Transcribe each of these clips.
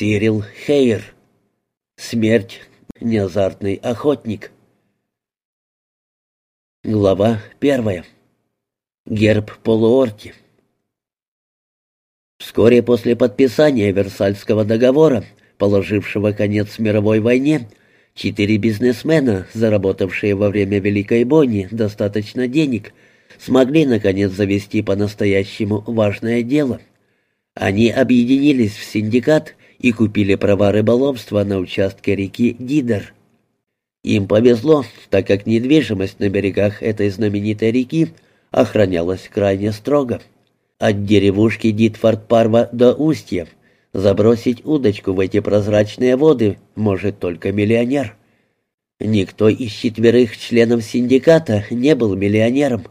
Сирил Хейр. Смерть. Неазартный охотник. Глава первая. Герб полуорки. Вскоре после подписания Версальского договора, положившего конец мировой войне, четыре бизнесмена, заработавшие во время Великой Бойни достаточно денег, смогли наконец завести по-настоящему важное дело. Они объединились в синдикат и купили права рыболовства на участке реки Дидер. Им повезло, так как недвижимость на берегах этой знаменитой реки охранялась крайне строго. От деревушки Дитфорд-Парва до устья забросить удочку в эти прозрачные воды может только миллионер. Никто из четверых членов синдиката не был миллионером,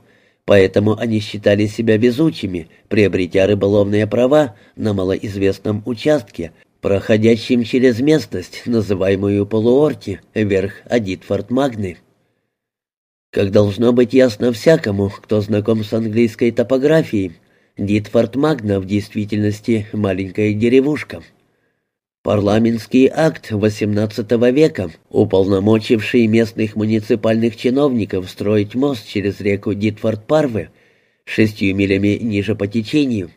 поэтому они считали себя везучими, приобретя рыболовные права на малоизвестном участке, проходящем через местность, называемую полуорти, вверх Адитфорд-Магны. Как должно быть ясно всякому, кто знаком с английской топографией, Дитфорд Магна в действительности маленькая деревушка. Парламентский акт XVIII века, уполномочивший местных муниципальных чиновников строить мост через реку Дитфорд-Парве, шестью милями ниже по течению,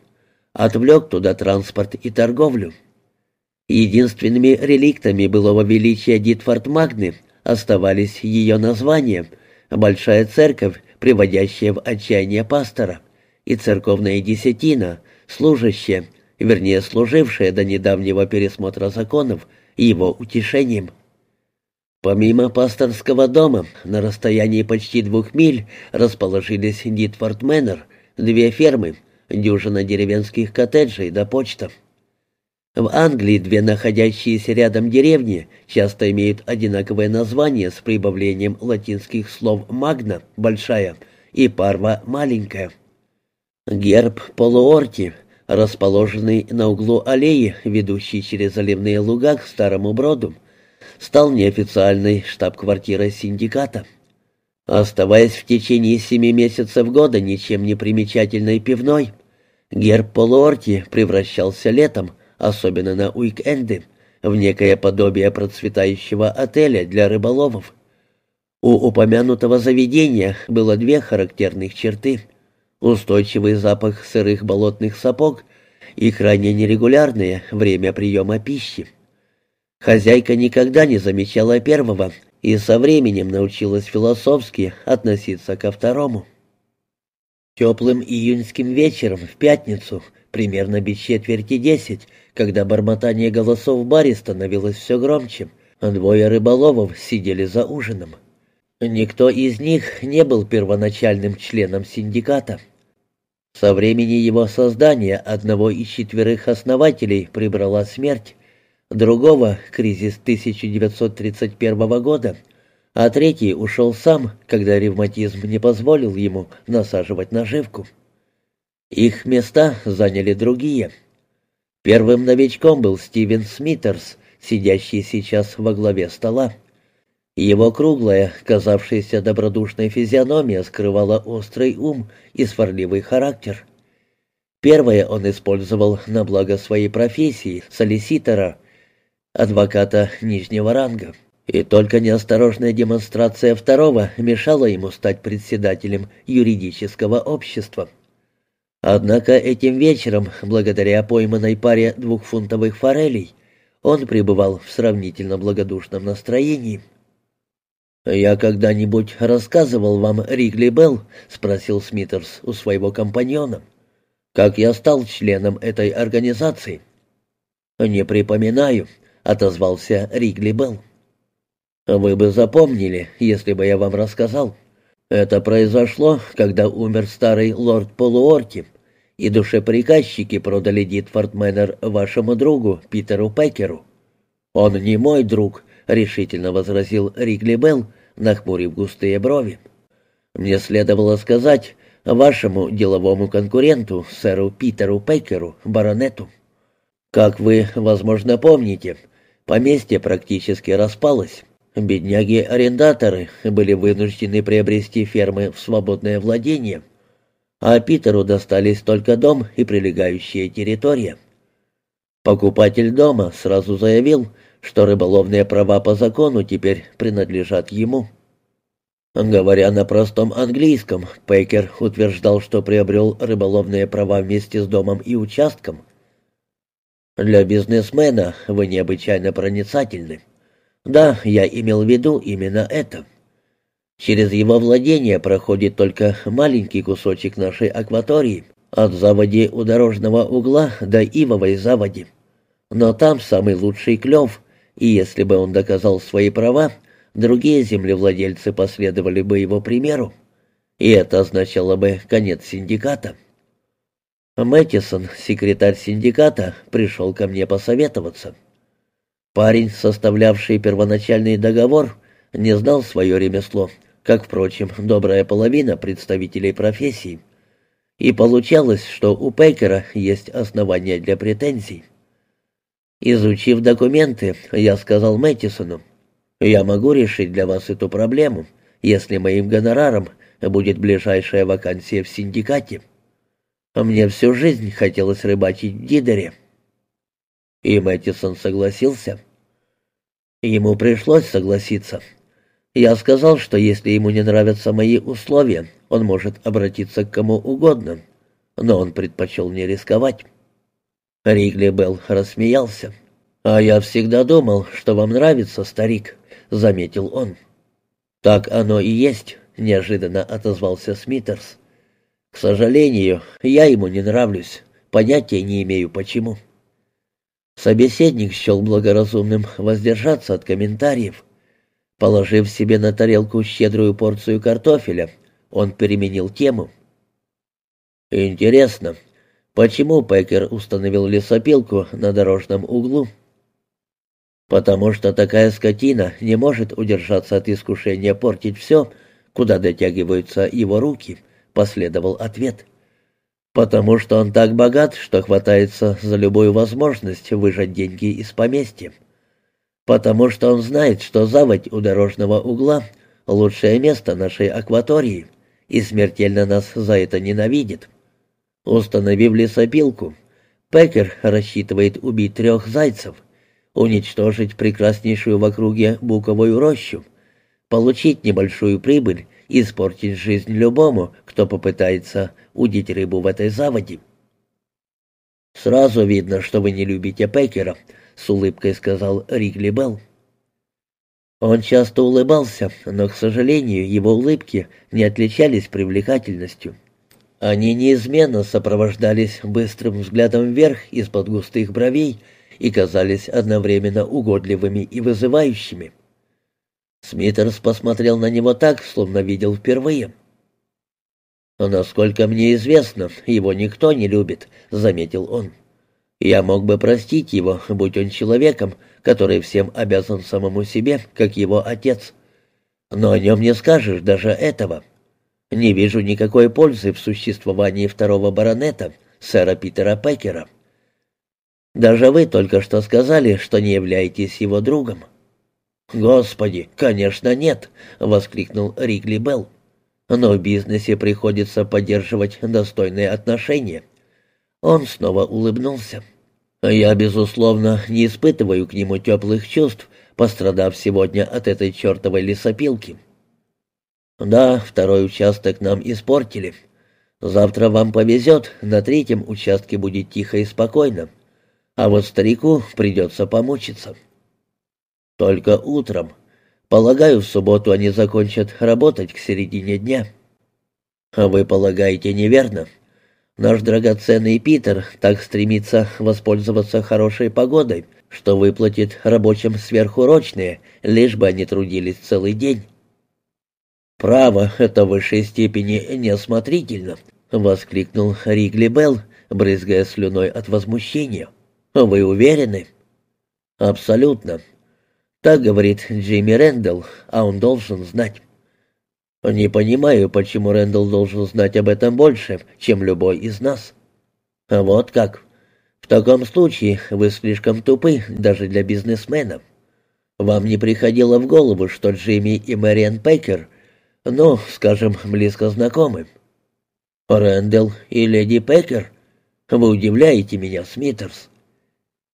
отвлек туда транспорт и торговлю. Единственными реликтами былого величия Дитфорд Магны оставались ее названия, большая церковь, приводящая в отчаяние пастора — и церковная десятина, служащая, вернее, служившая до недавнего пересмотра законов, его утешением. Помимо пасторского дома, на расстоянии почти двух миль расположились Дитфорд Мэннер, две фермы, дюжина деревенских коттеджей до да почта. В Англии две находящиеся рядом деревни часто имеют одинаковое название с прибавлением латинских слов «магна» — «большая» и «парва» — «маленькая». Герб полуорти, расположенный на углу аллеи, ведущей через заливные луга к Старому Броду, стал неофициальной штаб-квартирой синдиката. Оставаясь в течение семи месяцев года ничем не примечательной пивной, герб полуорти превращался летом, особенно на уикенды, в некое подобие процветающего отеля для рыболовов. У упомянутого заведения было две характерных черты — устойчивый запах сырых болотных сапог и крайне нерегулярное время приема пищи. Хозяйка никогда не замечала первого и со временем научилась философски относиться ко второму. Теплым июньским вечером в пятницу, примерно без четверти десять, когда бормотание голосов в баре становилось все громче, двое рыболовов сидели за ужином. Никто из них не был первоначальным членом синдиката. Со времени его создания одного из четверых основателей прибрала смерть, другого — кризис 1931 года, а третий ушел сам, когда ревматизм не позволил ему насаживать наживку. Их места заняли другие. Первым новичком был Стивен Смитерс, сидящий сейчас во главе стола. Его круглая, казавшаяся добродушной физиономия скрывала острый ум и сварливый характер. Первое он использовал на благо своей профессии, солиситора, адвоката нижнего ранга. И только неосторожная демонстрация второго мешала ему стать председателем юридического общества. Однако этим вечером, благодаря пойманной паре двухфунтовых форелей, он пребывал в сравнительно благодушном настроении. «Я когда-нибудь рассказывал вам Ригли Белл?» — спросил Смитерс у своего компаньона. «Как я стал членом этой организации?» «Не припоминаю», — отозвался Ригли Белл. «Вы бы запомнили, если бы я вам рассказал. Это произошло, когда умер старый лорд Полуорти, и душеприказчики продали Дитфорд Мэннер вашему другу Питеру Пекеру. Он не мой друг», — решительно возразил Ригли Белл, нахмурив густые брови. «Мне следовало сказать вашему деловому конкуренту, сэру Питеру Пейкеру, баронету. Как вы, возможно, помните, поместье практически распалось. Бедняги-арендаторы были вынуждены приобрести фермы в свободное владение, а Питеру достались только дом и прилегающая территория. Покупатель дома сразу заявил, что рыболовные права по закону теперь принадлежат ему. Говоря на простом английском, Пейкер утверждал, что приобрел рыболовные права вместе с домом и участком. «Для бизнесмена вы необычайно проницательны. Да, я имел в виду именно это. Через его владение проходит только маленький кусочек нашей акватории, от заводи у дорожного угла до Ивовой заводи. Но там самый лучший клев, и если бы он доказал свои права, другие землевладельцы последовали бы его примеру, и это означало бы конец синдиката. Мэттисон, секретарь синдиката, пришел ко мне посоветоваться. Парень, составлявший первоначальный договор, не знал свое ремесло, как, впрочем, добрая половина представителей профессии. И получалось, что у Пекера есть основания для претензий. Изучив документы, я сказал Мэттисону, я могу решить для вас эту проблему, если моим гонораром будет ближайшая вакансия в синдикате. Мне всю жизнь хотелось рыбачить в Дидере. И Мэттисон согласился. Ему пришлось согласиться. Я сказал, что если ему не нравятся мои условия, он может обратиться к кому угодно, но он предпочел не рисковать. Ригли Белл рассмеялся. «А я всегда думал, что вам нравится, старик», заметил он. «Так оно и есть», — неожиданно отозвался Смитерс. «К сожалению, я ему не нравлюсь, понятия не имею почему». Собеседник счел благоразумным воздержаться от комментариев. Положив себе на тарелку щедрую порцию картофеля, он переменил тему. «Интересно, почему Пекер установил лесопилку на дорожном углу?» потому что такая скотина не может удержаться от искушения портить все, куда дотягиваются его руки», — последовал ответ. «Потому что он так богат, что хватается за любую возможность выжать деньги из поместья. Потому что он знает, что заводь у дорожного угла — лучшее место нашей акватории, и смертельно нас за это ненавидит. Установив лесопилку, Пекер рассчитывает убить трех зайцев — уничтожить прекраснейшую в округе буковую рощу, получить небольшую прибыль испортить жизнь любому, кто попытается удить рыбу в этой заводе. «Сразу видно, что вы не любите Пекера», — с улыбкой сказал Ригли Белл. Он часто улыбался, но, к сожалению, его улыбки не отличались привлекательностью. Они неизменно сопровождались быстрым взглядом вверх из-под густых бровей и казались одновременно угодливыми и вызывающими. Смитерс посмотрел на него так, словно видел впервые. «Насколько мне известно, его никто не любит», — заметил он. «Я мог бы простить его, будь он человеком, который всем обязан самому себе, как его отец. Но о нем не скажешь даже этого. Не вижу никакой пользы в существовании второго баронета, сэра Питера Пекера. Даже вы только что сказали, что не являетесь его другом». «Господи, конечно, нет!» — воскликнул Ригли Белл. «Но в бизнесе приходится поддерживать достойные отношения». Он снова улыбнулся. «Я, безусловно, не испытываю к нему теплых чувств, пострадав сегодня от этой чертовой лесопилки. Да, второй участок нам испортили. Завтра вам повезет, на третьем участке будет тихо и спокойно. А вот старику придется помучиться. Только утром. Полагаю, в субботу они закончат работать к середине дня. А вы полагаете неверно? Наш драгоценный Питер так стремится воспользоваться хорошей погодой, что выплатит рабочим сверхурочные, лишь бы они трудились целый день. «Право, это в высшей степени неосмотрительно», — воскликнул Ригли Белл, брызгая слюной от возмущения. «Вы уверены?» «Абсолютно. Так говорит Джимми Рэндалл, а он должен знать». «Не понимаю, почему Рэндалл должен знать об этом больше, чем любой из нас». «Вот как. В таком случае вы слишком тупы даже для бизнесмена. Вам не приходило в голову, что Джимми и Мэриан Пейкер, ну, скажем, близко знакомы?» «Рэндалл и леди Пейкер? Вы удивляете меня, Смитерс».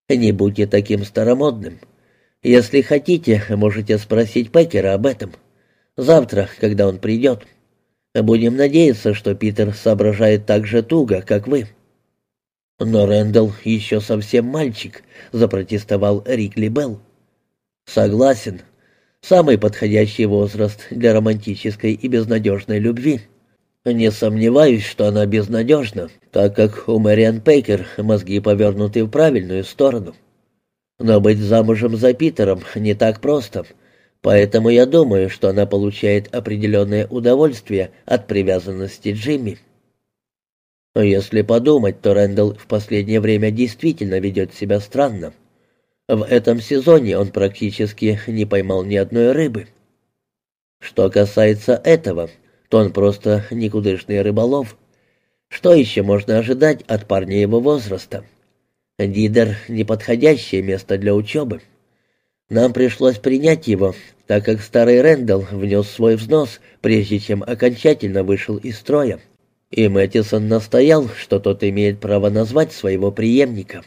Не будьте таким старомодным. Если хотите, можете спросить Пекера об этом. Завтра, когда он придет. Будем надеяться, что Питер соображает так же туго, как вы». «Но Рэндалл еще совсем мальчик», — запротестовал Рикли Белл. «Согласен. Самый подходящий возраст для романтической и безнадежной любви. Не сомневаюсь, что она безнадежна, так как у Мэриан Пейкер мозги повернуты в правильную сторону. Но быть замужем за Питером не так просто, поэтому я думаю, что она получает определенное удовольствие от привязанности Джимми. Если подумать, то Рэндалл в последнее время действительно ведет себя странно. В этом сезоне он практически не поймал ни одной рыбы. Что касается этого, то он просто никудышный рыболов. Что еще можно ожидать от парня его возраста? Дидер — неподходящее место для учебы. Нам пришлось принять его, так как старый Рэндалл внес свой взнос, прежде чем окончательно вышел из строя. И Мэттисон настоял, что тот имеет право назвать своего преемника.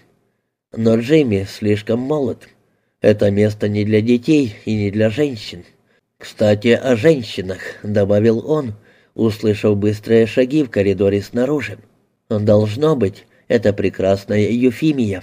Но Джейми слишком молод. Это место не для детей и не для женщин. «Кстати, о женщинах», — добавил он, услышав быстрые шаги в коридоре снаружи. «Должно быть, это прекрасная Юфимия».